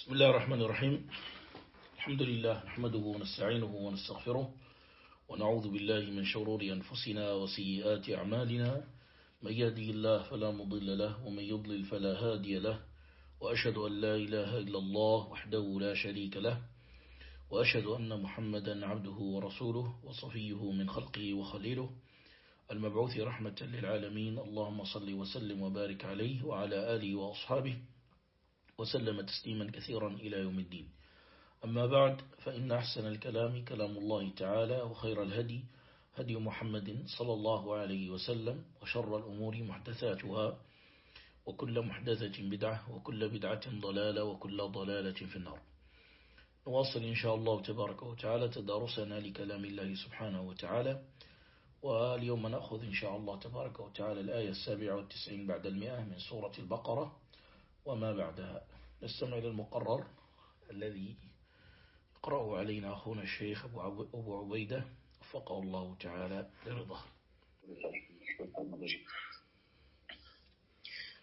بسم الله الرحمن الرحيم. الحمد لله نحمده ونستعينه ونستغفره ونعوذ بالله من شرور أنفسنا وسيئات أعمالنا. من يهدي الله فلا مضل له ومن يضلل فلا هادي له. وأشهد أن لا إله إلا الله وحده لا شريك له. وأشهد أن محمدا عبده ورسوله وصفيه من خلقه وخليله. المبعوث رحمة للعالمين. اللهم صل وسلم وبارك عليه وعلى آله وأصحابه. وسلم تسليما كثيرا إلى يوم الدين. أما بعد فإن أحسن الكلام كلام الله تعالى وخير الهدي هدي محمد صلى الله عليه وسلم وشر الأمور محدثاتها وكل محدثة بدعة وكل بدعة ضلالة وكل ضلالة في النار. نواصل إن شاء الله تبارك وتعالى تدارسنا لكلام الله سبحانه وتعالى. واليوم نأخذ إن شاء الله تبارك وتعالى الآية السابعة والتسعين بعد المئة من سورة البقرة وما بعدها. نستمع إلى المقرر الذي يقرأه علينا أخونا الشيخ أبو عبيدة وفقه الله تعالى لرضاه.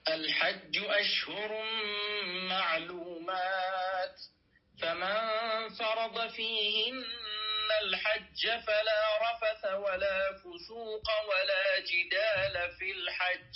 الحج أشهر معلومات فمن فرض فيهن الحج فلا رفث ولا فسوق ولا جدال في الحج.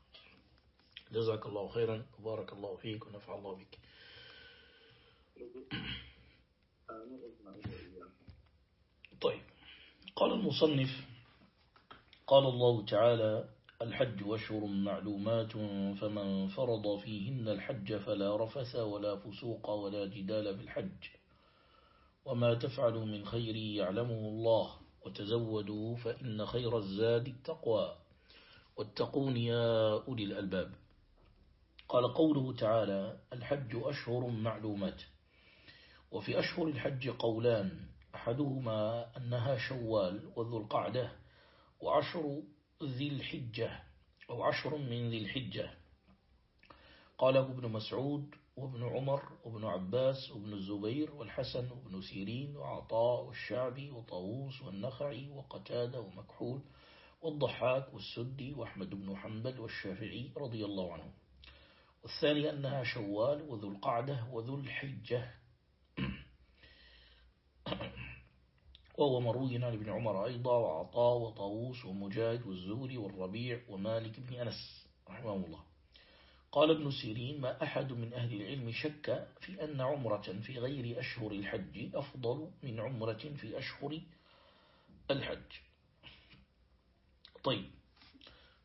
جزاك الله خيرا وبارك الله فيك ونفع الله بك. طيب قال المصنف قال الله تعالى الحج وشهر معلومات فمن فرض فيهن الحج فلا رفث ولا فسوق ولا جدال في الحج. وما تفعل من خير يعلمه الله وتزودوا فإن خير الزاد التقوى. واتقون يا أولي الألباب. قال قوله تعالى الحج أشهر معلومات وفي أشهر الحج قولان أحدهما أنها شوال وذو القعدة وعشر ذي الحجة أو عشر من ذي الحجة. قاله ابن مسعود وابن عمر وابن عباس وابن الزبير والحسن وابن سيرين وعطاء والشعبي وطاووس والنخعي وقتادة ومكحول والضحاك والسدي وأحمد بن حنبل والشافعي رضي الله عنهم والثاني أنها شوال وذو القعدة وذو الحجة. وهو مروي عن ابن عمر أيضا وعطاء وطاووس ومجاهد والزهري والربيع ومالك بن أنس رحمه الله. قال ابن سيرين ما أحد من أهل العلم شك في أن عمرة في غير أشهر الحج أفضل من عمرة في أشهر الحج. طيب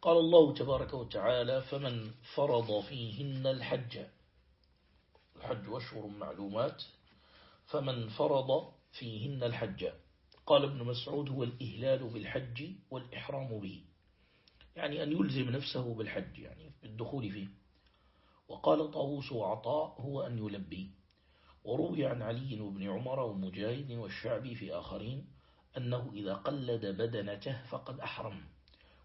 قال الله تبارك وتعالى فمن فرض فيهن الحج الحج أشهر معلومات. فمن فرض فيهن الحج قال ابن مسعود هو الإهلال بالحج والإحرام به. يعني أن يلزم نفسه بالحج يعني بالدخول فيه. وقال طاووس وعطاء هو أن يلبي. وروي عن علي وابن عمر ومجاهد والشعبي في آخرين أنه إذا قلد بدنته فقد أحرم.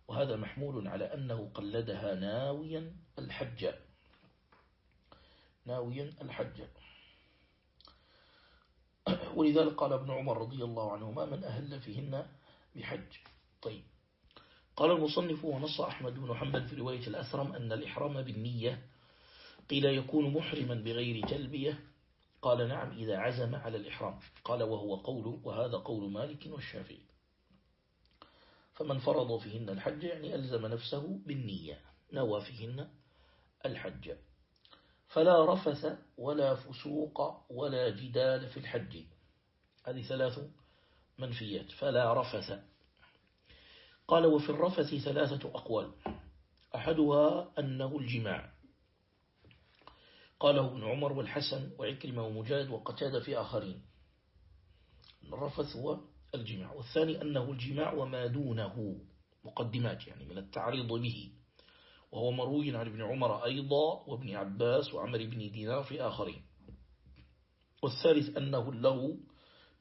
وهذا محمول على أنه قلدها ناويا الحج. ناويا الحج. ولذلك قال ابن عمر رضي الله عنهما من أهل فيهن بحج. طيب. قال المصنف ونص أحمد بن حنبل في رواية الأثرم أن الإحرام بالنية قيل يكون محرما بغير تلبية قال نعم إذا عزم على الإحرام. قال وهو قول وهذا قول مالك والشافعي. فمن فرض فيهن الحج يعني ألزم نفسه بالنية نوى فيهن الحج. فلا رفث ولا فسوق ولا جدال في الحج. هذه ثلاث منفيات. فلا رفث. قال وفي الرفث ثلاثة أقوال. أحدها أنه الجماع. قاله ابن عمر والحسن وعكرمة ومجاهد وقتاد في آخرين. الرفث هو الجماع والثاني أنه الجماع وما دونه مقدمات يعني من التعريض به. وهو مروي عن ابن عمر أيضا وابن عباس وعمر بن دينار في آخرين. والثالث أنه له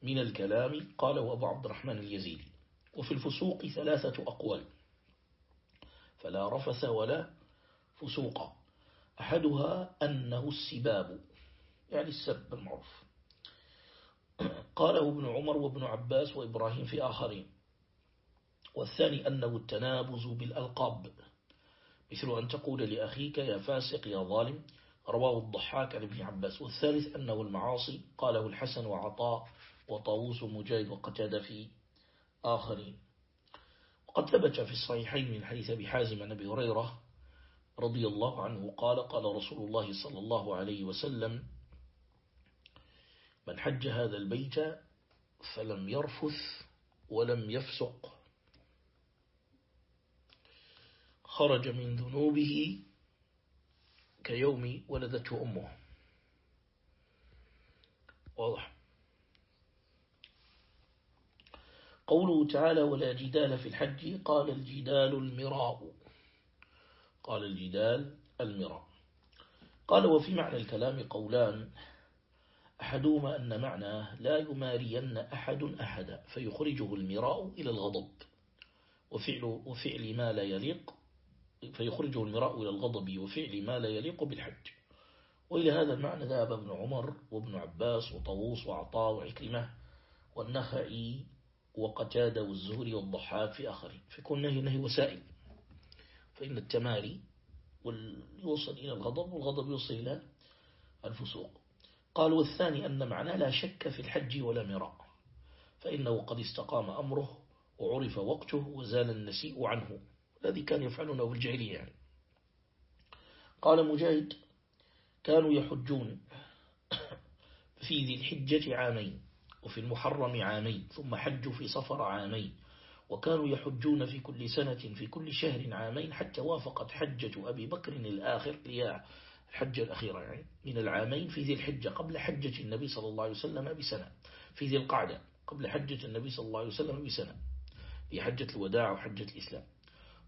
من الكلام قاله أبو عبد الرحمن اليزيدي. وفي الفسوق ثلاثة أقوال. فلا رفث ولا فسوق. أحدها أنه السباب يعني السب المعروف. قاله ابن عمر وابن عباس وإبراهيم في آخرين. والثاني أنه التنابز بالألقاب. مثل أن تقول لأخيك يا فاسق يا ظالم رواه الضحاك عن ابن عباس. والثالث أنه المعاصي قاله الحسن وعطاء وطاووس مجاهد وقتاد في آخرين. وقد ثبت في الصحيحين من حديث أبي حازم عن أبي هريرة رضي الله عنه قال قال رسول الله صلى الله عليه وسلم من حج هذا البيت فلم يرفث ولم يفسق. خرج من ذنوبه كيوم ولدته أمه. واضح. قوله تعالى ولا جدال في الحج قال الجدال المراء. قال الجدال المراء. قال وفي معنى الكلام قولان أحدهما أن معناه لا يمارين أحد أحدا فيخرجه المراء إلى الغضب. وفعل, وفعل ما لا يليق فيخرجه المراء إلى الغضب وفعل ما لا يليق بالحج. وإلى هذا المعنى ذهب ابن عمر وابن عباس وطووس وعطاء وعكرمة والنخعي وقتادة والزهري والضحاك في آخرين. فيكون نهي نهي وسائل. فإن التماري يوصل إلى الغضب والغضب يوصل إلى الفسوق. قال والثاني أن معناه لا شك في الحج ولا مراء فإنه قد استقام أمره وعرف وقته وزال النسيء عنه الذي كان يفعلونه في الجاهلية يعني. قال مجاهد كانوا يحجون في ذي الحجة عامين وفي المحرم عامين ثم حجوا في صفر عامين وكانوا يحجون في كل سنة في كل شهر عامين حتى وافقت حجة أبي بكر الآخر الحجة الأخيرة يعني من العامين في ذي الحجة قبل حجة النبي صلى الله عليه وسلم بسنة. في ذي القعدة قبل حجة النبي صلى الله عليه وسلم بسنة. في حجة الوداع وحجة الإسلام.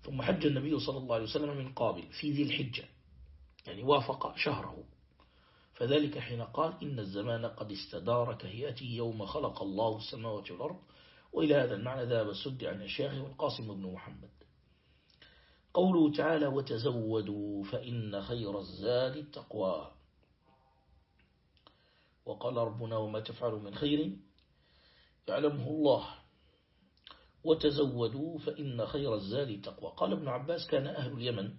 ثم حج النبي صلى الله عليه وسلم من قابل في ذي الحجة. يعني وافق شهره. فذلك حين قال إن الزمان قد استدار كهيئته يوم خلق الله السماوات والأرض وإلى هذا المعنى ذهب السد عن الشيخ والقاسم بن محمد. قوله تعالى وتزودوا فإن خير الزاد التقوى. وقال ربنا وما تفعل من خير يعلمه الله. وتزودوا فإن خير الزاد التقوى. قال ابن عباس كان أهل اليمن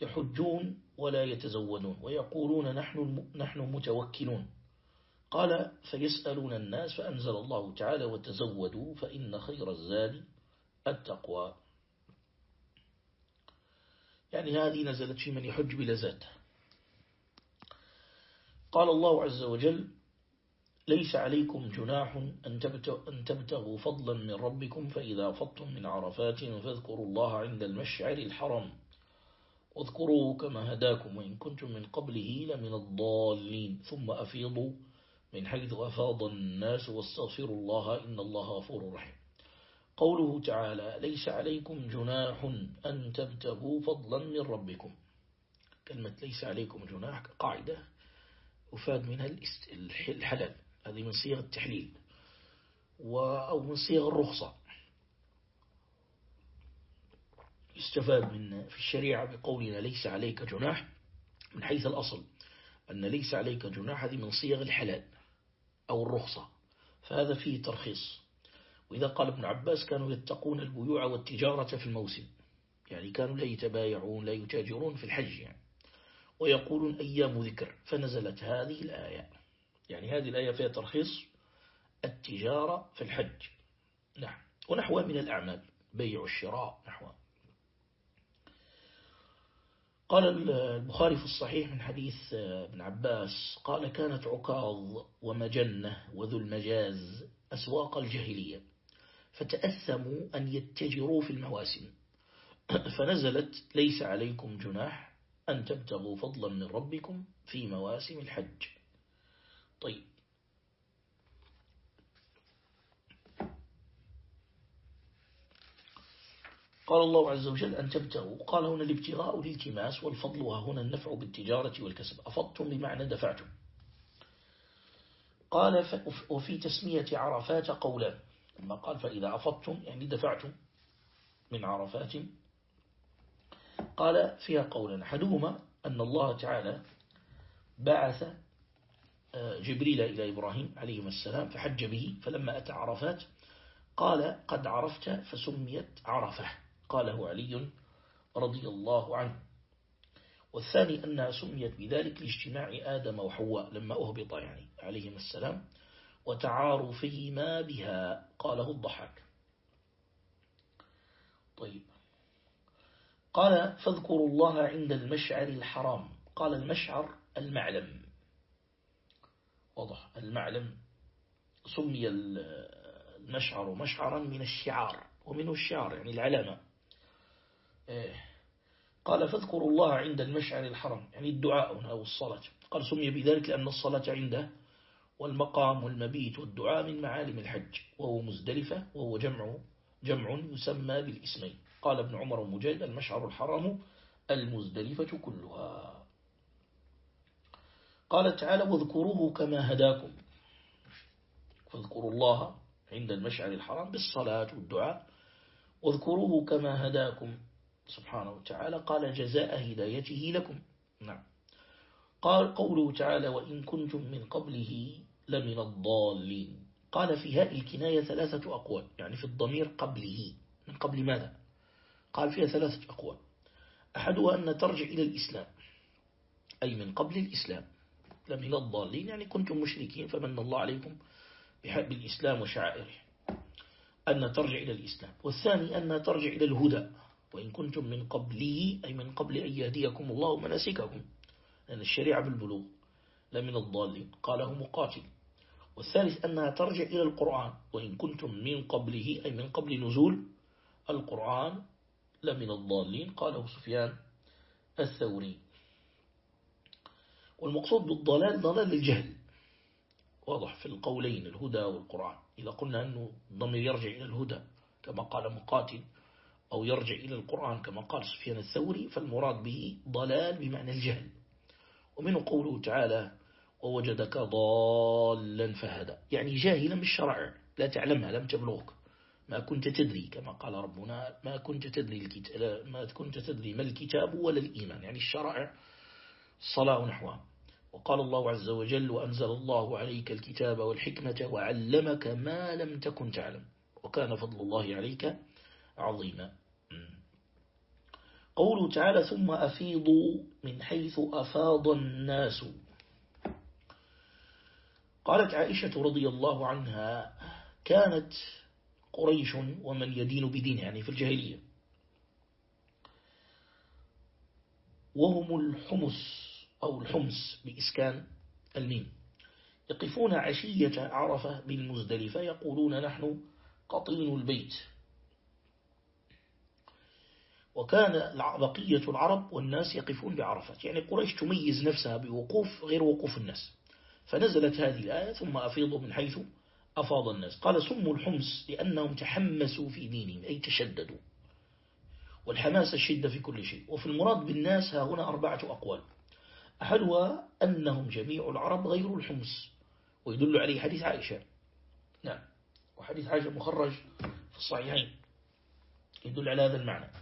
يحجون ولا يتزودون ويقولون نحن, نحن متوكلون. قال فيسألون الناس فأنزل الله تعالى وتزودوا فإن خير الزاد التقوى. يعني هذه نزلت في من يحج زاد قال الله عز وجل ليس عليكم جناح أن تبتغوا فضلا من ربكم فإذا فضتم من عرفات فاذكروا الله عند المشعر الحرام. واذكروه كما هداكم وإن كنتم من قبله لمن الضالين. ثم أفيضوا من حيث أفاض الناس واستغفروا الله إن الله غفور رحيم. قوله تعالى ليس عليكم جناح أن تبتغوا فضلا من ربكم. كلمة ليس عليكم جناح قاعدة أفاد منها الحلال. هذه من صيغ التحليل أو من صيغ الرخصة. يستفاد من في الشريعة بقولنا ليس عليك جناح من حيث الأصل. أن ليس عليك جناح هذه من صيغ الحلال أو الرخصة. فهذا فيه ترخيص. وإذا قال ابن عباس كانوا يتقون البيوع والتجارة في الموسم. يعني كانوا لا يتبايعون لا يتاجرون في الحج يعني. ويقولون أيام ذكر فنزلت هذه الآية. يعني هذه الآية فيها ترخيص التجارة في الحج. نعم. ونحوها من الأعمال بيع الشراء نحوها قال البخاري في الصحيح من حديث ابن عباس قال كانت عكاظ ومجنة وذو المجاز أسواق الجاهلية. فتأثموا أن يتجروا في المواسم. فنزلت ليس عليكم جناح أن تبتغوا فضلا من ربكم في مواسم الحج. طيب. قال الله عز وجل أن تبتغوا. قال هنا الابتغاء الالتماس والفضل وهنا النفع بالتجارة والكسب. أفضتم بمعنى دفعتم. قال وفي تسمية عرفات قولا. لما قال فإذا أفضتم يعني دفعتم من عرفات قال فيها قولا أحدهما أن الله تعالى بعث آه، جبريل إلى إبراهيم عليه السلام فحج به فلما أتى عرفات قال قد عرفت فسميت عرفة قاله علي رضي الله عنه. والثاني أنها سميت بذلك لاجتماع آدم وحواء لما أهبط يعني عليهم السلام. وتعارفهما بها قاله الضحاك. طيب. قال فاذكروا الله عند المشعر الحرام. قال المشعر المعلم. واضح. المعلم سمي المشعر مشعرا من الشعار ومنه الشعار يعني العلامة. إيه. قال فاذكروا الله عند المشعر الحرام. يعني الدعاء أو الصلاة قال سمي بذلك لأن الصلاة عنده والمقام والمبيت والدعاء من معالم الحج وهو مزدلفة وهو جمع جمع يسمى بالاسمين. قال ابن عمر ومجاهد المشعر الحرام المزدلفة كلها. قال تعالى واذكروه كما هداكم. فاذكروا الله عند المشعر الحرام بالصلاة والدعاء. واذكروه كما هداكم. سبحانه وتعالى قال جزاء هدايته لكم. نعم. قال قوله تعالى وإن كنتم من قبله لمن الضالين. قال في هذه الكناية ثلاثة أقوال يعني في الضمير قبله. من قبل ماذا؟ قال فيها ثلاثة أقوال. أحدها أن ترجع إلى الإسلام أي من قبل الإسلام لمن الضالين يعني كنتم مشركين فمن الله عليكم بحب الإسلام وشعائره. أن ترجع إلى الإسلام. والثاني أن ترجع إلى الهدى. وإن كنتم من قبله أي من قبل أن يهديكم الله مناسككم. لأن الشريعة بالبلوغ لمن الضالين. قاله مقاتل. والثالث أنها ترجع إلى القرآن وإن كنتم من قبله أي من قبل نزول القرآن لمن الضالين قاله سفيان الثوري. والمقصود بالضلال ضلال الجهل. واضح في القولين الهدى والقرآن. إذا قلنا أنه الضمير يرجع إلى الهدى كما قال مقاتل أو يرجع إلى القرآن كما قال سفيان الثوري فالمراد به ضلال بمعنى الجهل. ومنه قوله تعالى ووجدك ضالا فهدى. يعني جاهلا بالشرع. لا تعلمها لم تبلغك. ما كنت تدري كما قال ربنا ما كنت تدري الكتاب ما كنت تدري ما الكتاب ولا الإيمان. يعني الشرع الصلاة نحوها. وقال الله عز وجل وأنزل الله عليك الكتاب والحكمة وعلمك ما لم تكن تعلم. وكان فضل الله عليك عظيما. قوله تعالى ثم أفيضوا من حيث أفاض الناس. قالت عائشة رضي الله عنها كانت قريش ومن يدين بدين يعني في الجاهلية. وهم الحمس أو الحمس بإسكان الميم. يقفون عشية عرفة بالمزدلفة يقولون نحن قطين البيت. وكان بقية العرب والناس يقفون بعرفة. يعني قريش تميز نفسها بوقوف غير وقوف الناس. فنزلت هذه الآية ثم أفيضوا من حيث أفاض الناس. قال سموا الحمس لأنهم تحمسوا في دينهم أي تشددوا. والحماس الشدة في كل شيء. وفي المراد بالناس ها هنا أربعة أقوال. أحدها أنهم جميع العرب غير الحمص. ويدل عليه حديث عائشة. نعم. وحديث عائشة مخرج في الصحيحين. يدل على هذا المعنى.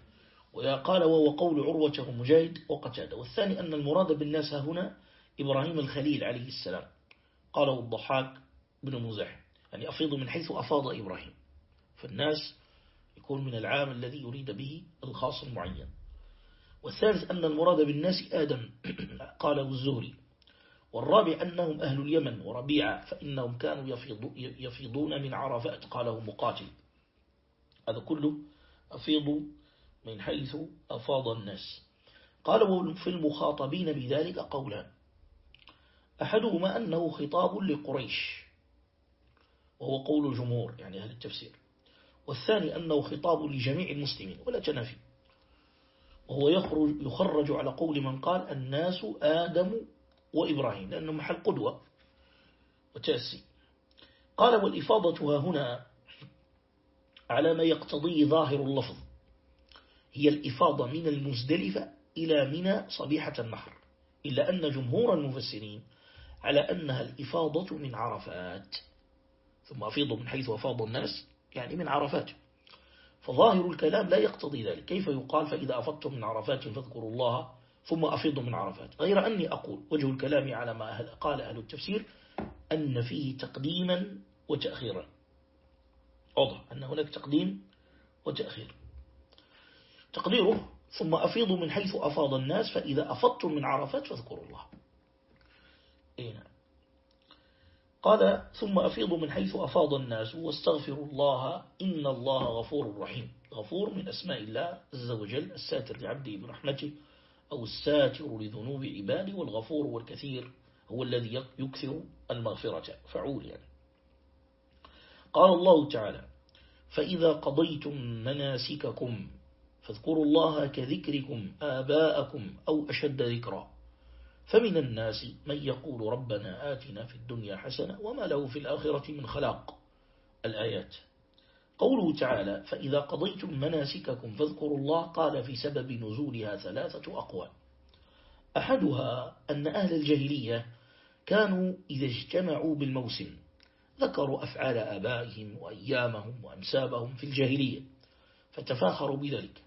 وقال وهو قول عروة ومجاهد وقتادة. والثاني أن المراد بالناس هنا إبراهيم الخليل عليه السلام. قاله الضحاك بن مزاح يعني أفيض من حيث أفاض إبراهيم. فالناس يكون من العام الذي يريد به الخاص المعين. والثالث أن المراد بالناس آدم قاله الزهري. والرابع أنهم أهل اليمن وربيعة فإنهم كانوا يفيضون من عرفات قاله مقاتل. هذا كله أفيض من حيث أفاض الناس. قال في المخاطبين بذلك قولان أحدهما أنه خطاب لقريش وهو قول الجمهور يعني أهل التفسير. والثاني أنه خطاب لجميع المسلمين ولا تنافي. وهو يخرج, يخرج على قول من قال الناس آدم وإبراهيم لأنه محل قدوة وتأسي. قال والإفاضة هنا على ما يقتضيه ظاهر اللفظ. هي الإفاضة من المزدلفة إلى منى صبيحة النحر إلا أن جمهور المفسرين على أنها الإفاضة من عرفات. ثم أفيض من حيث أفاض الناس يعني من عرفات. فظاهر الكلام لا يقتضي ذلك. كيف يقال فإذا أفضتم من عرفات فاذكروا الله ثم أفضوا من عرفات؟ غير أني أقول وجه الكلام على ما أهل قال أهل التفسير أن فيه تقديما وتأخيرا. واضح أن هناك تقديم وتأخير. تقديره ثم أفيضوا من حيث أفاض الناس فإذا أفضتم من عرفات فاذكروا الله. إيه نعم. قال ثم أفيضوا من حيث أفاض الناس واستغفروا الله إن الله غفور رحيم. غفور من أسماء الله عز وجل الساتر لعبده برحمته أو الساتر لذنوب عباده والغفور والكثير هو الذي يكثر المغفرة. فعول يعني. قال الله تعالى فإذا قضيتم مناسككم فاذكروا الله كذكركم آباءكم أو أشد ذكرا. فمن الناس من يقول ربنا آتنا في الدنيا حسنة وما له في الآخرة من خلاق. الآيات. قوله تعالى فإذا قضيتم مناسككم فاذكروا الله قال في سبب نزولها ثلاثة أقوال. أحدها أن أهل الجاهلية كانوا إذا اجتمعوا بالموسم ذكروا أفعال آبائهم وأيامهم وأنسابهم في الجاهلية فتفاخروا بذلك.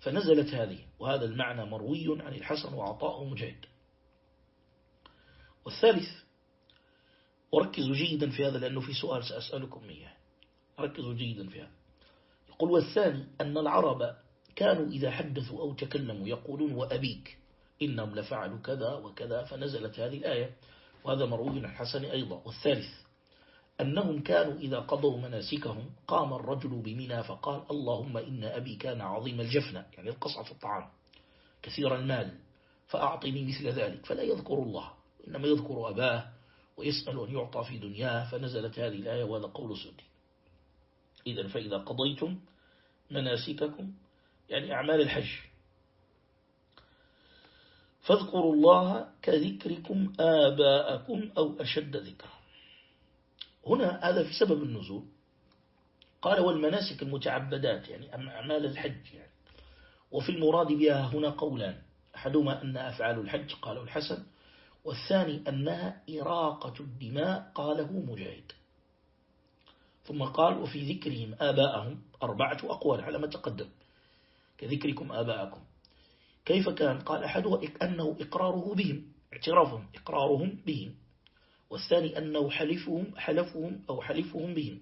فنزلت هذه وهذا المعنى مروي عن الحسن وعطاء مجاهد والثالث وركزوا جيدا في هذا لأنه في سؤال سأسألكم إياه. ركزوا جيدا في هذا. يقول والثاني أن العرب كانوا إذا حدثوا أو تكلموا يقولون وأبيك إنهم لفعلوا كذا وكذا. فنزلت هذه الآية وهذا مروي عن الحسن أيضا. والثالث أنهم كانوا إذا قضوا مناسكهم قام الرجل بمنا فقال اللهم إن أبي كان عظيم الجفنة يعني القصع في الطعام كثير المال فأعطني مثل ذلك فلا يذكر الله إنما يذكر أباه ويسأل أن يعطى في دنياه فنزلت هذه الآية وهذا قول سدي إذا فإذا قضيتم مناسككم يعني أعمال الحج. فاذكروا الله كذكركم آباءكم أو أشد ذكرا. هنا هذا في سبب النزول. قال والمناسك المتعبدات يعني أعمال الحج يعني. وفي المراد بها هنا قولان أحدهما أن أفعال الحج قاله الحسن والثاني أنها إراقة الدماء قاله مجاهد. ثم قال وفي ذكرهم آباءهم أربعة أقوال على ما تقدم. كذكركم آباءكم. كيف كان؟ قال أحدها أنه إقراره بهم اعترافهم إقرارهم بهم. والثاني أنه حلفهم حلفهم أو حلفهم بهم.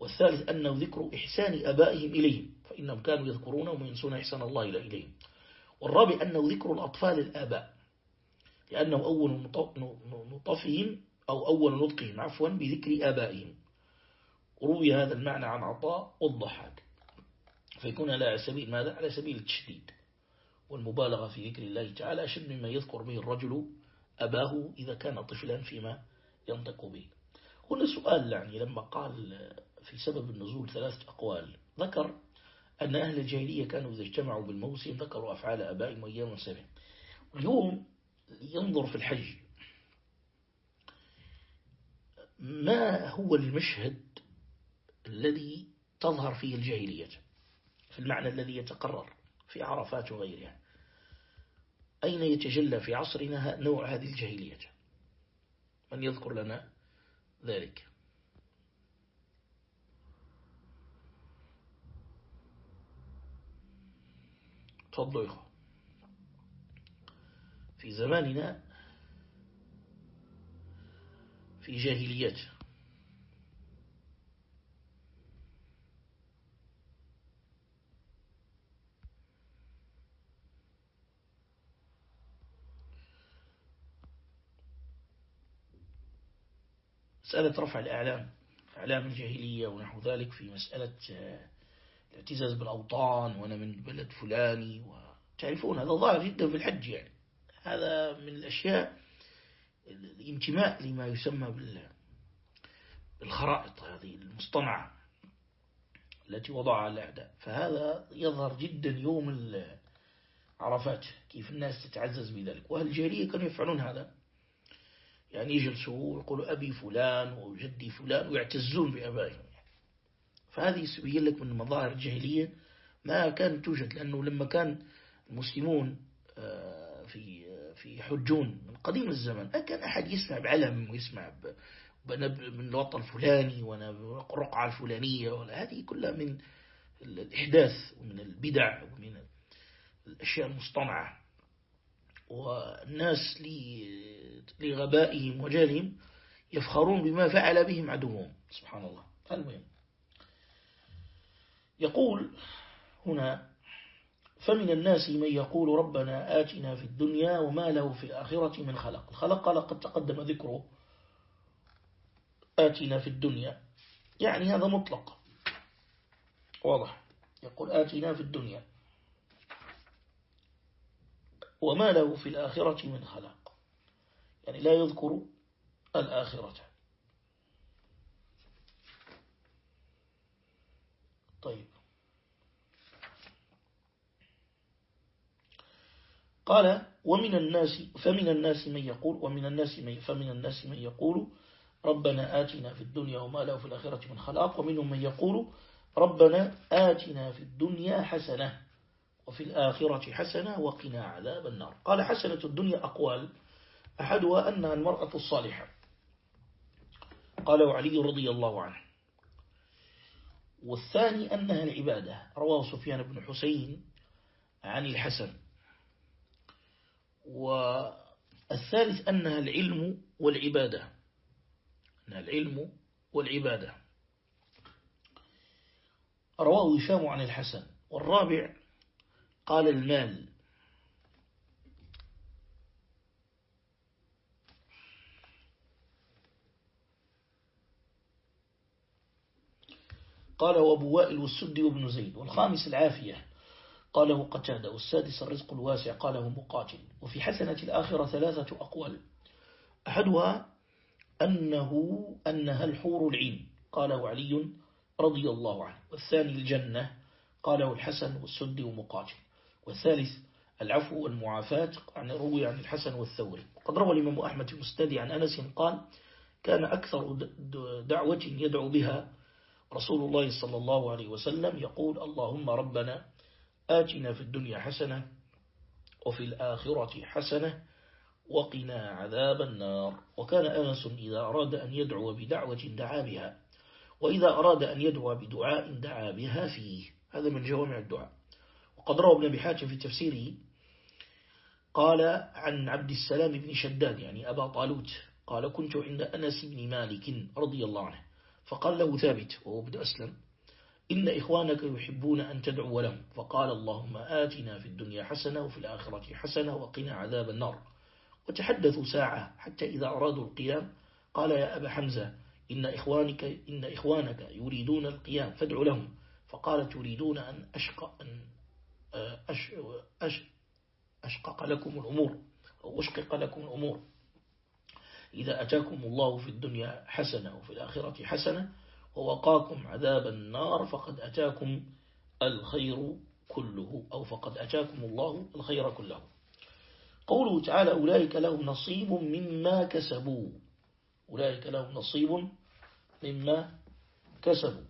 والثالث أنه ذكر إحسان أبائهم إليهم فإنهم كانوا يذكرونهم وينسون إحسان الله إليهم. والرابع أنه ذكر الأطفال الآباء لأنه أول نطفهم أو أول نطقهم عفوا بذكر آبائهم. روي هذا المعنى عن عطاء والضحاك. فيكون على سبيل ماذا؟ على سبيل التشديد والمبالغة في ذكر الله تعالى أشد مما يذكر به الرجل أباه إذا كان طفلا فيما ينطق به. هنا سؤال يعني لما قال في سبب النزول ثلاثة أقوال. ذكر أن أهل الجاهلية كانوا إذا اجتمعوا بالموسم ذكروا أفعال أبائهم وأيام سنة اليوم ينظر في الحج. ما هو المشهد الذي تظهر فيه الجاهلية؟ في المعنى الذي يتقرر في عرفات وغيرها. أين يتجلى في عصرنا نوع هذه الجاهلية؟ من يذكر لنا ذلك؟ تفضلوا في زماننا في جاهليته مسألة رفع الأعلام أعلام الجاهلية ونحو ذلك في مسألة آه، الاعتزاز بالأوطان وأنا من بلد فلاني وتعرفون هذا ظاهر جدا في الحج يعني. هذا من الأشياء الانتماء لما يسمى بالخرائط هذه المصطنعة التي وضعها الأعداء. فهذا يظهر جدا يوم عرفات كيف الناس تتعزز بذلك. وأهل الجاهلية كانوا يفعلون هذا. يعني يجلسوا ويقولوا أبي فلان وجدي فلان ويعتزون بأبائهم فهذه يبين لك من مظاهر الجاهلية ما كانت توجد لأنه لما كان المسلمون آه، في آه، في حجون من قديم الزمن ما كان أحد يسمع بعلم ويسمع من الوطن الفلاني ونرقعة الفلانية ولا هذه كلها من الإحداث ومن البدع ومن الأشياء المصطنعة. والناس لغبائهم وجهلهم يفخرون بما فعل بهم عدوهم. سبحان الله. المهم. يقول هنا فمن الناس من يقول ربنا آتنا في الدنيا وما له في الآخرة من خلق. الخلق قال قد تقدم ذكره. آتنا في الدنيا. يعني هذا مطلق. واضح. يقول آتنا في الدنيا. وما له في الآخرة من خلاق. يعني لا يذكر الآخرة. طيب. قال ومن الناس فمن الناس من يقول ومن الناس من فمن الناس من يقول ربنا آتنا في الدنيا وما له في الآخرة من خلاق. ومنهم من يقول ربنا آتنا في الدنيا حسنة. وفي الآخرة حسنة وقنا عذاب النار. قال حسنة الدنيا أقوال. أحدها أنها المرأة الصالحة. قاله علي رضي الله عنه. والثاني أنها العبادة. رواه سفيان بن حسين عن الحسن. والثالث أنها العلم والعبادة. أنها العلم والعبادة. رواه هشام عن الحسن. والرابع قال المال. قال وابو وائل والسد وابن زيد والخامس العافية. قاله قتادة والسادس الرزق الواسع قاله مقاتل. وفي حسنة الآخرة ثلاثة أقوال. أحدها أنه أنها الحور العين قاله علي رضي الله عنه. والثاني الجنة قاله الحسن والسد ومقاتل. والثالث العفو والمعافاة عن روي عن الحسن والثوري. وقد روى الإمام أحمد في مستدي عن أنس قال كان أكثر دعوة يدعو بها رسول الله صلى الله عليه وسلم يقول اللهم ربنا آتنا في الدنيا حسنة وفي الآخرة حسنة وقنا عذاب النار. وكان أنس إذا أراد أن يدعو بدعوة دعا بها وإذا أراد أن يدعو بدعاء دعا بها فيه. هذا من جوامع الدعاء. وقد روى ابن أبي حاتم في تفسيره قال عن عبد السلام بن شداد يعني أبا طالوت قال كنت عند أنس بن مالك رضي الله عنه. فقال له ثابت وهو ابن أسلم إن إخوانك يحبون أن تدعو لهم. فقال اللهم آتنا في الدنيا حسنة وفي الآخرة حسنة وقنا عذاب النار. وتحدثوا ساعة حتى إذا أرادوا القيام قال يا أبا حمزة إن إخوانك, إن إخوانك يريدون القيام فادعوا لهم. فقال تريدون أن أشق أن أش أش أشقق لكم الأمور أو أشقق لكم الأمور. إذا أتاكم الله في الدنيا حسنة وفي الآخرة حسنة ووقاكم عذاب النار فقد أتاكم الخير كله أو فقد أتاكم الله الخير كله. قوله تعالى أولئك لهم نصيب مما كسبوا. أولئك لهم نصيب مما كسبوا.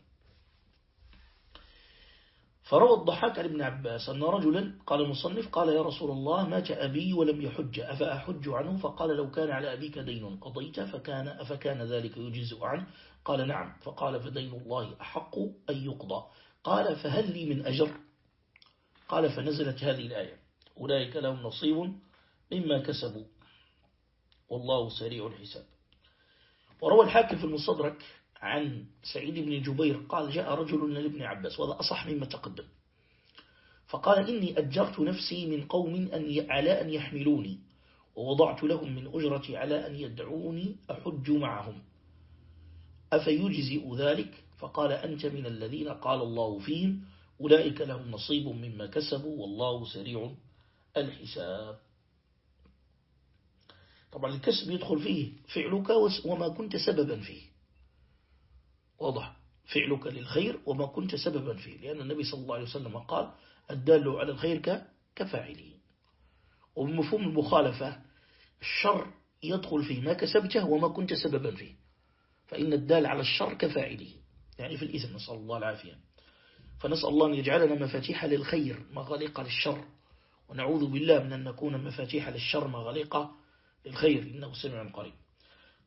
فروى الضحاك عن ابن عباس أن رجلا قال المصنف قال يا رسول الله مات أبي ولم يحج أفأحج عنه؟ فقال لو كان على أبيك دين قضيت فكان أفكان ذلك يجزء عنه. قال نعم. فقال فدين الله أحق أن يقضى. قال فهل لي من أجر؟ قال فنزلت هذه الآية. أولئك لهم نصيب مما كسبوا. والله سريع الحساب. وروى الحاكم في المصدرك عن سعيد بن جبير قال جاء رجل لابن عباس وهذا أصح مما تقدم. فقال إني أجرت نفسي من قوم أن على أن يحملوني ووضعت لهم من أجرتي على أن يدعوني أحج معهم. أفيجزئ ذلك؟ فقال أنت من الذين قال الله فيهم أولئك لهم نصيب مما كسبوا والله سريع الحساب. طبعا الكسب يدخل فيه فعلك وما كنت سببا فيه. واضح فعلك للخير وما كنت سببا فيه لأن النبي صلى الله عليه وسلم قال الدال على الخير كفاعله. وبمفهوم المخالفة الشر يدخل فيه ما كسبته وما كنت سببا فيه. فإن الدال على الشر كفاعله. يعني في الإثم نسأل الله العافية. فنسأل الله أن يجعلنا مفاتيح للخير مغالقة للشر. ونعوذ بالله من أن نكون مفاتيح للشر مغالقة للخير. إنه سمع قريب.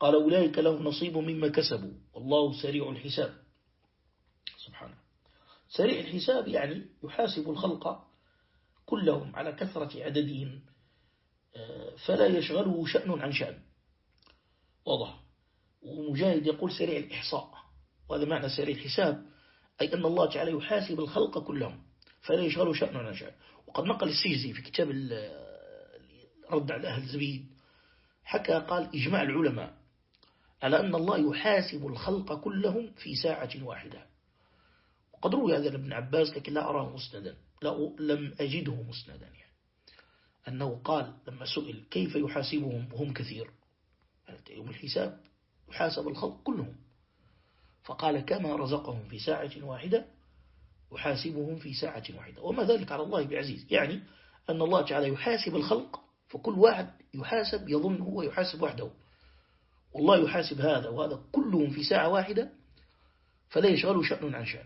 قال أولئك لهم نصيب مما كسبوا والله سريع الحساب. سبحانه سريع الحساب يعني يحاسب الخلق كلهم على كثرة عددهم آه، فلا يشغله شأن عن شأن. واضح. ومجاهد يقول سريع الإحصاء. وهذا معنى سريع الحساب أي أن الله تعالى يحاسب الخلق كلهم فلا يشغله شأن عن شأن. وقد نقل السيزي في كتاب الرد على أهل زبيد حكى قال إجماع العلماء على أن الله يحاسب الخلق كلهم في ساعة واحدة. وقد روي هذا ابن عباس لكن لا أراه مسندا. لا لم أجده مسندا يعني. أنه قال لما سئل كيف يحاسبهم؟ وهم كثير. يوم الحساب يحاسب الخلق كلهم. فقال كما رزقهم في ساعة واحدة يحاسبهم في ساعة واحدة. وما ذلك على الله بعزيز. يعني أن الله تعالى يحاسب الخلق فكل واحد يحاسب يظن هو يحاسب وحده. والله يحاسب هذا وهذا كلهم في ساعة واحدة فلا يشغلوا شأن عن شأن.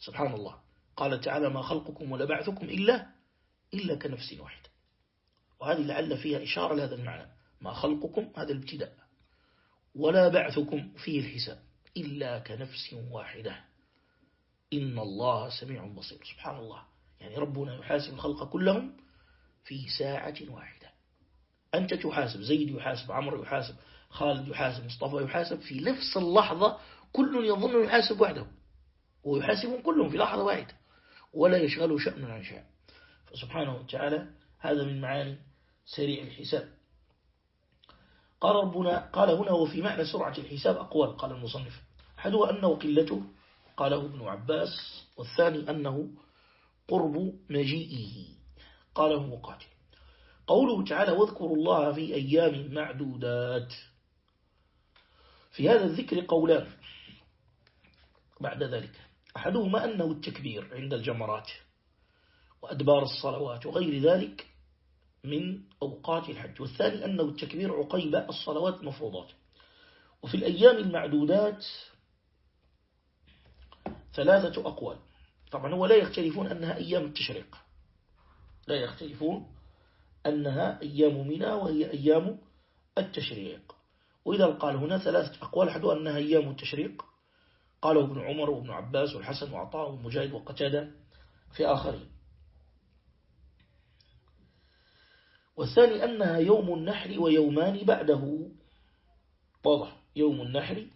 سبحان الله. قال تعالى ما خلقكم ولا بعثكم إلا إلا كنفس واحدة. وهذه لعل فيها إشارة لهذا المعنى. ما خلقكم هذا الابتداء. ولا بعثكم فيه الحساب إلا كنفس واحدة. إن الله سميع بصير. سبحان الله. يعني ربنا يحاسب الخلق كلهم في ساعة واحدة. أنت تحاسب زيد يحاسب عمر يحاسب خالد يحاسب مصطفى يحاسب في نفس اللحظة كل يظن يحاسب وحده ويحاسبهم كلهم في لحظة واحدة ولا يشغلوا شأن عن شأن. فسبحانه وتعالى هذا من معاني سريع الحساب. قال ربنا قال هنا وفي معنى سرعة الحساب أقوال قال المصنف. أحدها أنه قلته قاله ابن عباس والثاني أنه قرب مجيئه قاله مقاتل. قوله تعالى واذكروا الله في أيام معدودات. في هذا الذكر قولان. بعد ذلك. أحدهما أنه التكبير عند الجمرات وأدبار الصلوات وغير ذلك من أوقات الحج. والثاني أنه التكبير عقيب الصلوات المفروضات. وفي الأيام المعدودات ثلاثة أقوال. طبعا هو لا يختلفون أنها أيام التشريق. لا يختلفون أنها أيام منى وهي أيام التشريق. وإذا قال هنا ثلاثة أقوال أحدها أنها أيام التشريق. قاله ابن عمر وابن عباس والحسن وعطاء ومجاهد وقتادة في آخرين. والثاني أنها يوم النحر ويومان بعده. واضح يوم النحر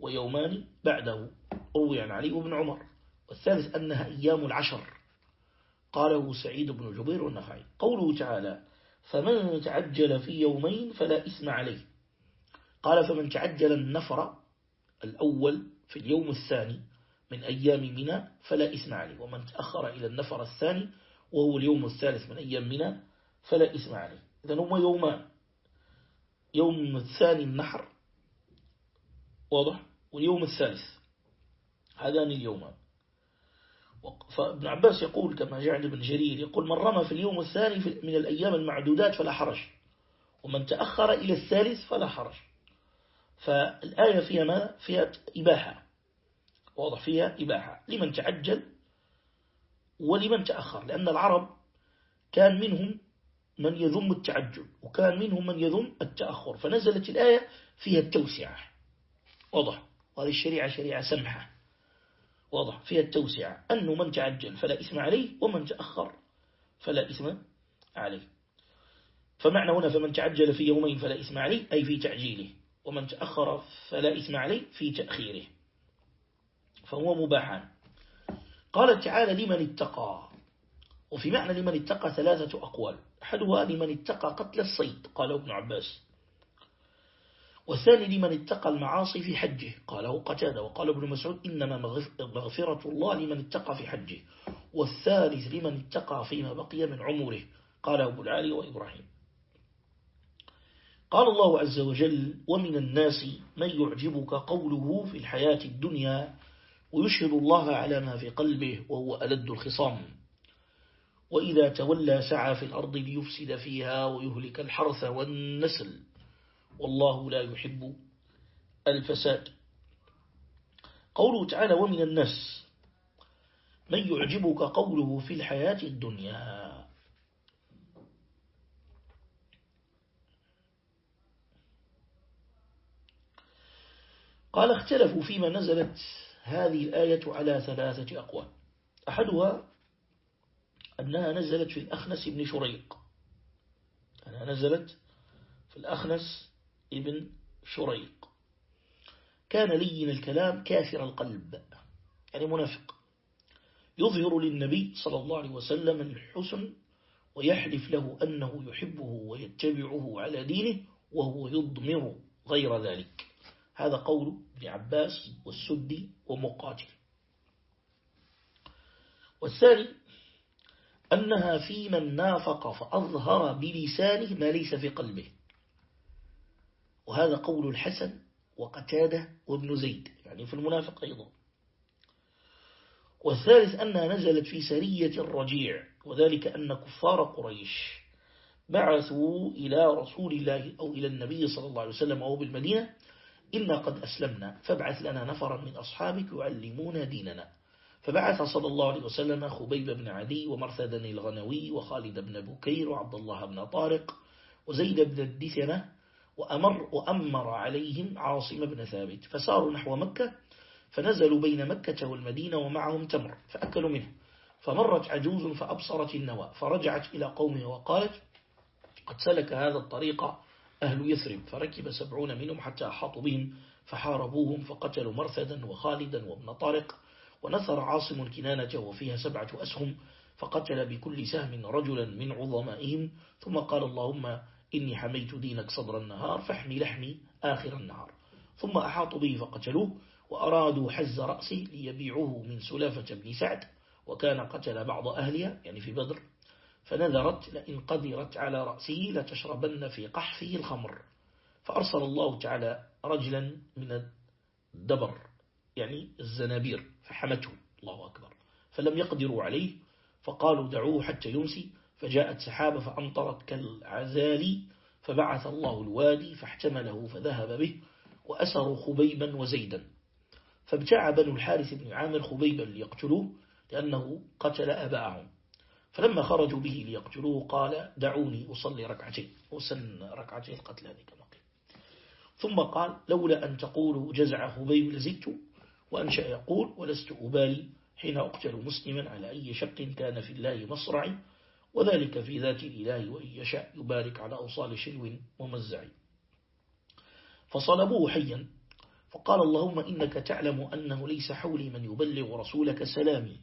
ويومان بعده. روي عن علي وابن عمر. والثالث أنها أيام العشر. قاله سعيد بن جبير والنخعي. قوله تعالى فمن تعجل في يومين فلا إثم عليه. قال فمن تعجل النفر الأول في اليوم الثاني من أيام منى فلا إثم عليه. ومن تأخر إلى النفر الثاني وهو اليوم الثالث من أيام منى فلا إثم عليه. إذن هما يومان. يوم الثاني النحر واضح؟ واليوم الثالث هذان اليومان. فابن عباس يقول كما جاء ابن جرير يقول من رمى في اليوم الثاني من الأيام المعدودات فلا حرج ومن تأخر إلى الثالث فلا حرج. فالآية فيها ما؟ فيها إباحة واضح فيها إباحة. لمن تعجل ولمن تأخر لأن العرب كان منهم من يذم التعجل وكان منهم من يذم التأخر. فنزلت الآية فيها التوسعة واضح وهذه الشريعة شريعة سمحة. واضح فيها التوسعة. أنه من تعجل فلا إثم عليه ومن تأخر فلا إثم عليه. فمعنى هنا فمن تعجل في يومين فلا إثم عليه أي في تعجيله. ومن تأخر فلا إثم عليه في تأخيره. فهو مباحا. قال تعالى لمن اتقى. وفي معنى لمن اتقى ثلاثة أقوال. أحدها لمن اتقى قتل الصيد قال ابن عباس. والثاني لمن اتقى المعاصي في حجه. قاله قتادة وقال ابن مسعود إنما مغفرة الله لمن اتقى في حجه. والثالث لمن اتقى فيما بقي من عمره. قاله أبو العالي وإبراهيم. قال الله عز وجل ومن الناس من يعجبك قوله في الحياة الدنيا ويشهد الله على ما في قلبه وهو ألد الخصام. وإذا تولى سعى في الأرض ليفسد فيها ويهلك الحرث والنسل. والله لا يحب الفساد. قوله تعالى ومن الناس من يعجبك قوله في الحياة الدنيا. قال اختلفوا فيما نزلت هذه الآية على ثلاثة أقوال. أحدها أنها نزلت في الأخنس بن شريق. أنها نزلت في الأخنس ابن شريق. كان لين الكلام كافر القلب يعني منافق. يظهر للنبي صلى الله عليه وسلم الحسن ويحلف له أنه يحبه ويتبعه على دينه وهو يضمر غير ذلك. هذا قول ابن عباس والسدي ومقاتل. والثاني أنها في من نافق فأظهر بلسانه ما ليس في قلبه. وهذا قول الحسن وقتادة وابن زيد يعني في المنافق أيضا. والثالث أنها نزلت في سرية الرجيع وذلك أن كفار قريش بعثوا إلى رسول الله أو إلى النبي صلى الله عليه وسلم أو بالمدينة إنا قد أسلمنا فابعث لنا نفرا من أصحابك يعلمون ديننا. فبعث صلى الله عليه وسلم خبيب بن عدي ومرثدا الغنوي وخالد بن بكير وعبد الله بن طارق وزيد بن الدثنة وأمر, وأمر عليهم عاصم بن ثابت فساروا نحو مكة فنزلوا بين مكة والمدينة ومعهم تمر فأكلوا منه. فمرت عجوز فأبصرت النوى فرجعت إلى قومها وقالت قد سلك هذا الطريق أهل يثرب. فركب سبعون منهم حتى أحاطوا بهم فحاربوهم فقتلوا مرثدا وخالدا وابن طارق ونثر عاصم الكنانة وفيها سبعة أسهم فقتل بكل سهم رجلا من عظمائهم ثم قال اللهم إني حميت دينك صدر النهار فاحمي لحمي آخر النهار. ثم أحاطوا به فقتلوه وأرادوا حز رأسه ليبيعوه من سلافة بن سعد وكان قتل بعض أهلها يعني في بدر. فنذرت لئن قدرت على رأسه لتشربن في قحفه الخمر. فأرسل الله تعالى رجلا من الدبر يعني الزنابير فحمته. الله أكبر. فلم يقدروا عليه فقالوا دعوه حتى يمسي. فجاءت سحابة فأمطرت كالعزال فبعث الله الوادي فاحتمله فذهب به وأسروا خبيبا وزيدا. فابتاع بنو الحارث بن عامر خبيبا ليقتلوه لأنه قتل أباءهم فلما خرجوا به ليقتلوه قال دعوني أصلي ركعتين وسن ركعتين قتل هذه كما قيل. ثم قال لولا أن تقولوا جزع خبيب لزدت وأنشأ يقول ولست أبالي حين أقتل مسلما على أي شق كان في الله مصرعي وذلك في ذات الإله وإن يشاء يبارك على أوصال شلو ممزع. فصلبوه حيا. فقال اللهم إنك تعلم أنه ليس حولي من يبلغ رسولك سلامي.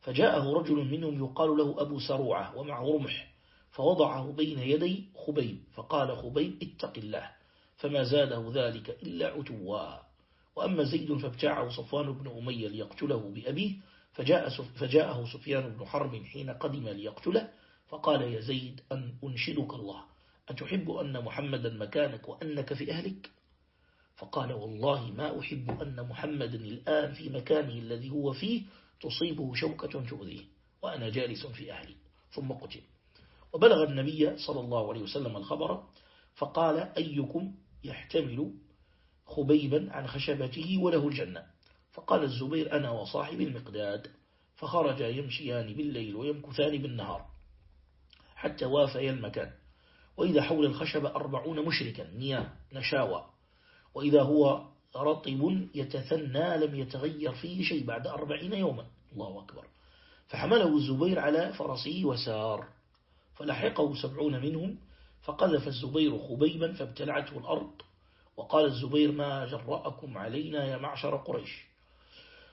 فجاءه رجل منهم يقال له أبو سروعة ومعه رمح. فوضعه بين يدي خبيب. فقال خبيب اتق الله فما زاده ذلك إلا عتوا. وأما زيد فابتاعه صفوان بن أمية ليقتله بأبيه فجاء فجاءه سفيان بن حرب حين قدم ليقتله فقال يا زيد أن أنشدك الله. أتحب أن محمدا مكانك وأنك في أهلك؟ فقال والله ما أحب أن محمدا الآن في مكانه الذي هو فيه تصيبه شوكة تؤذيه وأنا جالس في أهلي. ثم قتل. وبلغ النبي صلى الله عليه وسلم الخبر فقال أيكم يحتمل خبيبا عن خشبته وله الجنة. فقال الزبير أنا وصاحب المقداد فخرجا يمشيان بالليل ويمكثان بالنهار حتى وافيا المكان. وإذا حول الخشبة أربعون مشركا نيام نشاوى. وإذا هو رطب يتثنى لم يتغير فيه شيء بعد أربعين يوما. الله أكبر. فحمله الزبير على فرسه وسار. فلحقه سبعون منهم فقذف الزبير خبيبا فابتلعته الأرض. وقال الزبير ما جرأكم علينا يا معشر قريش.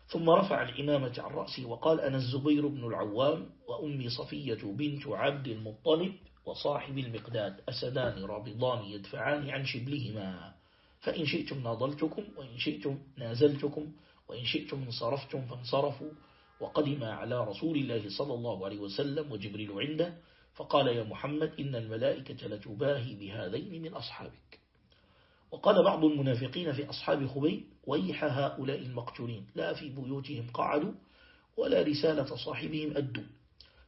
ثم رفع الإمامة عن رأسه وقال أنا الزبير بن العوام وأمي صفية بنت عبد المطلب وصاحب المقداد أسدان رابضان يدفعان عن شبلهما. فإن شئتم ناضلتكم وإن شئتم نازلتكم وإن شئتم انصرفتم فانصرفوا. وقدم على رسول الله صلى الله عليه وسلم وجبريل عنده فقال يا محمد إن الملائكة لتباهي بهذين من أصحابك. وقال بعض المنافقين في أصحاب خبيب ويح هؤلاء المقتولين لا في بيوتهم قعدوا ولا رسالة صاحبهم أدوا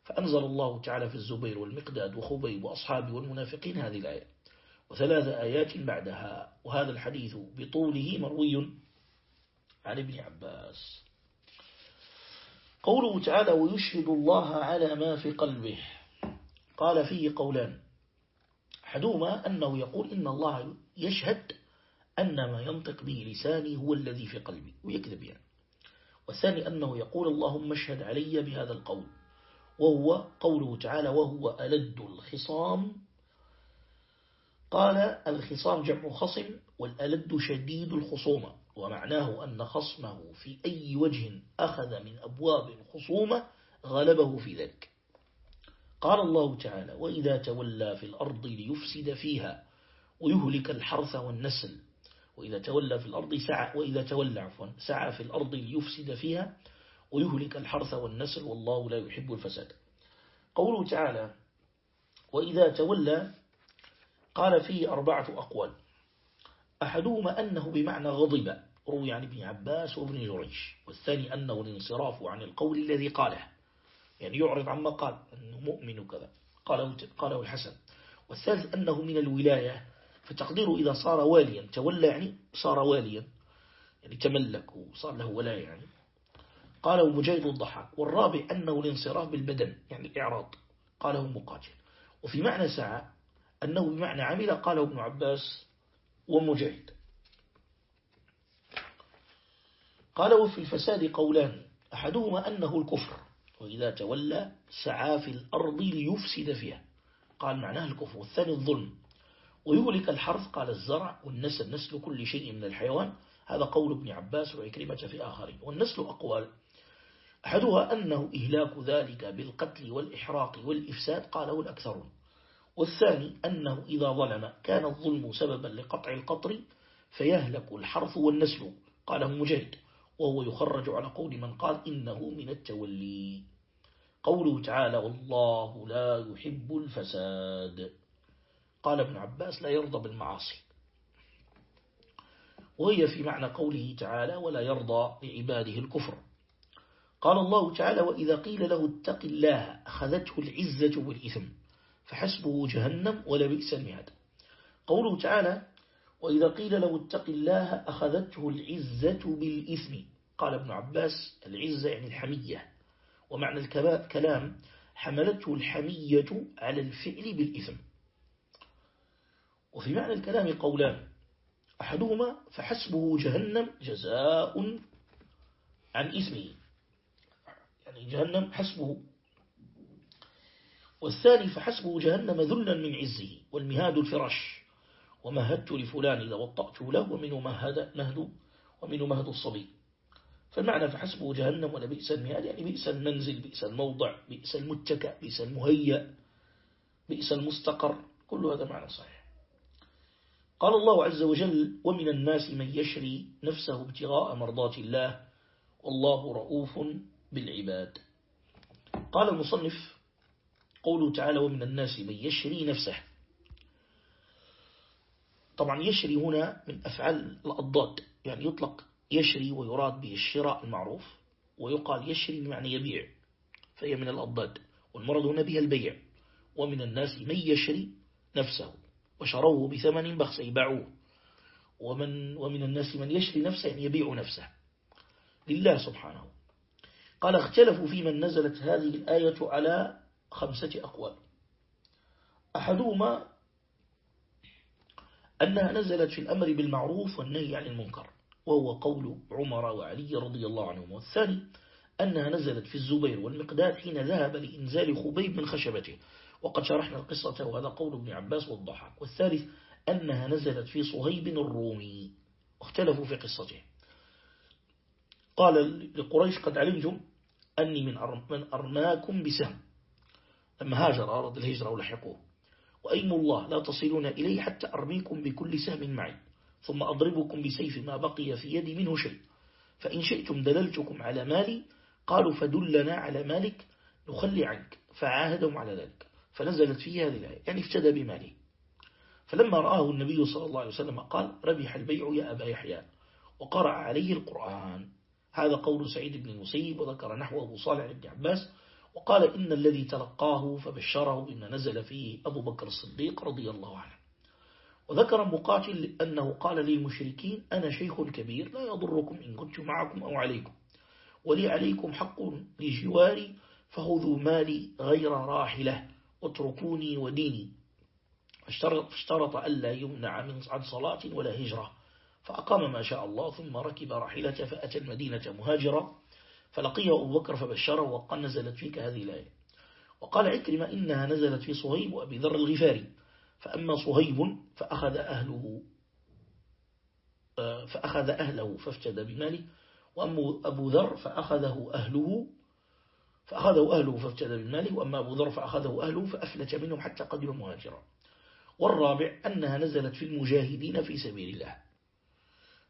فأنزل الله تعالى في الزبير والمقداد وخبيب وأصحابه والمنافقين هذه الآية. وثلاث آيات بعدها وهذا الحديث بطوله مروي عن ابن عباس. قوله تعالى ويشهد الله على ما في قلبه. قال فيه قولان. أحدهما أنه يقول إن الله يشهد أن ما ينطق به لساني هو الذي في قلبي ويكذب يعني. والثاني أنه يقول اللهم اشهد علي بهذا القول وهو قوله تعالى وهو ألد الخصام. قال الخصام جمع خصم والألد شديد الخصومة ومعناه أن خصمه في أي وجه أخذ من أبواب الخصومة غلبه في ذلك. قال الله تعالى وإذا تولى في الأرض ليفسد فيها ويهلك الحرث والنسل. وإذا تولى في الأرض سعى وإذا تولى عفوا سعى في الأرض ليفسد فيها ويهلك الحرث والنسل والله لا يحب الفساد. قوله تعالى وإذا تولى قال فيه أربعة أقوال. أحدهما أنه بمعنى غضب روي عن ابن عباس وابن جريش والثاني أنه الانصراف عن القول الذي قاله. يعني يعرض عما قال أنه مؤمن وكذا. قاله, قاله الحسن. والثالث أنه من الولاية فتقديره إذا صار واليا تولى يعني صار واليا يعني تملك وصار له ولاية يعني. قاله مجاهد الضحاك والرابع أنه الانصراف بالبدن يعني الإعراض قاله مقاتل وفي معنى سعى أنه بمعنى عمل قاله ابن عباس ومجاهد قاله في الفساد قولان أحدهما أنه الكفر وإذا تولى سعى في الأرض ليفسد فيها. قال معناه الكفر والثاني الظلم. ويهلك الحرث قال الزرع والنسل نسل كل شيء من الحيوان. هذا قول ابن عباس وعكرمة في آخرين. والنسل أقوال. أحدها أنه إهلاك ذلك بالقتل والإحراق والإفساد قاله الأكثرون. والثاني أنه إذا ظلم كان الظلم سببا لقطع القطر فيهلك الحرث والنسل قاله مجاهد. وهو يخرج على قول من قال إنه من التولي. قوله تعالى والله لا يحب الفساد قال ابن عباس لا يرضى بالمعاصي. وهي في معنى قوله تعالى ولا يرضى لعباده الكفر. قال الله تعالى وإذا قيل له اتق الله أخذته العزة بالإثم فحسبه جهنم ولبئس المهاد. قوله تعالى وإذا قيل له اتق الله أخذته العزة بالإثم. قال ابن عباس العزة يعني الحمية. ومعنى الكلام حملته الحمية على الفعل بالإثم. وفي معنى الكلام قولان. أحدهما فحسبه جهنم جزاء عن إثمه. يعني جهنم حسبه. والثاني فحسبه جهنم ذلا من عزه والمهاد الفراش. ومهدت لفلان إذا وطأت له ومنه مهد, مهد ومنه مهد الصبي. فالمعنى فحسبه جهنم ولا بئس المهاد يعني بئس المنزل بئس الموضع بئس المتكأ بئس المهيأ بئس المستقر. كل هذا معنى صحيح. قال الله عز وجل ومن الناس من يشري نفسه ابتغاء مرضات الله والله رؤوف بالعباد. قال المصنف قوله تعالى ومن الناس من يشري نفسه. طبعا يشري هنا من أفعال الأضداد يعني يطلق يشري ويراد به الشراء المعروف ويقال يشري بمعنى يبيع فهي من الأضداد والمرض هنا بها البيع. ومن الناس من يشري نفسه. وشروه بثمن بخس يباعوه ومن, ومن الناس من يشري نفسه يعني يبيع نفسه. لله سبحانه. قال اختلفوا في من نزلت هذه الآية على خمسة أقوال. أحدهما أنها نزلت في الأمر بالمعروف والنهي عن المنكر وهو قول عمر وعلي رضي الله عنهم. والثاني أنها نزلت في الزبير والمقداد حين ذهب لإنزال خبيب من خشبته. وقد شرحنا القصة وهذا قول ابن عباس والضحاك. والثالث أنها نزلت في صهيب الرومي. واختلفوا في قصته. قال لقريش قد علمتم أني من أرماكم بسهم. لما هاجر أراد الهجرة ولحقوه. وأيم الله لا تصلون إليه حتى أرميكم بكل سهم معي. ثم أضربكم بسيف ما بقي في يدي منه شيء. فإن شئتم دللتكم على مالي. قالوا فدلنا على مالك. نخلي عنك. فعاهدهم على ذلك. فنزلت فيه هذه الآية يعني افتدى بماله فلما رآه النبي صلى الله عليه وسلم قال ربح البيع يا أبا يحيى. وقرأ عليه القرآن. هذا قول سعيد بن المسيب وذكر نحو أبو صالح بن عباس وقال إن الذي تلقاه فبشره بما نزل فيه أبو بكر الصديق رضي الله عنه. وذكر مقاتل أنه قال للمشركين أنا شيخ كبير لا يضركم إن كنت معكم أو عليكم. ولي عليكم حق لجواري فخذوا مالي غير راحلة. اتركوني وديني. فاشترط ألا يمنع من عن صلاة ولا هجرة. فأقام ما شاء الله ثم ركب راحلته فأتى المدينة مهاجرا فلقيه أبو بكر فبشره وقال نزلت فيك هذه الآية. وقال عكرمة إنها نزلت في صهيب وأبي ذر الغفاري. فأما صهيب فأخذ أهله فأخذ أهله فافتدى بماله. وأما أبو ذر فأخذه أهله فأخذه أهله فافتدى بماله وأما أبو ذر فأخذه أهله فأفلت منهم حتى قدم مهاجرا. والرابع أنها نزلت في المجاهدين في سبيل الله.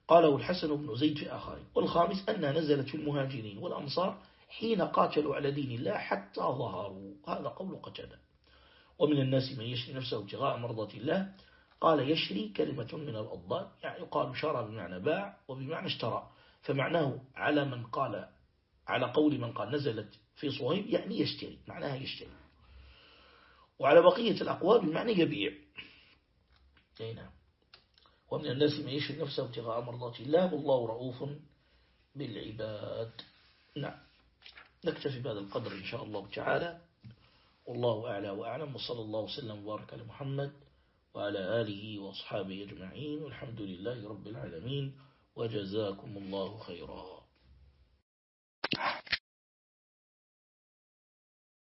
قاله الحسن بن زيد في آخرين والخامس أنها نزلت في المهاجرين والأنصار حين قاتلوا على دين الله حتى ظهروا. هذا قول قتادة. ومن الناس من يشري نفسه ابتغاء مرضات الله قال يشري كلمة من الأضداد يعني يقال شرى بمعنى باع وبمعنى اشترى. فمعناه على من قال على قول من قال نزلت في صهيب يعني يشتري معناها يشتري. وعلى بقية الأقوال بمعنى يبيع. أي نعم. ومن الناس من يشري نفسه ابتغاء مرضات الله والله رؤوف بالعباد. نعم. نكتفي بهذا القدر إن شاء الله تعالى. والله أعلى وأعلم. وصلى الله وسلم وبارك على محمد وعلى آله وأصحابه أجمعين. والحمد لله رب العالمين. وجزاكم الله خيرا.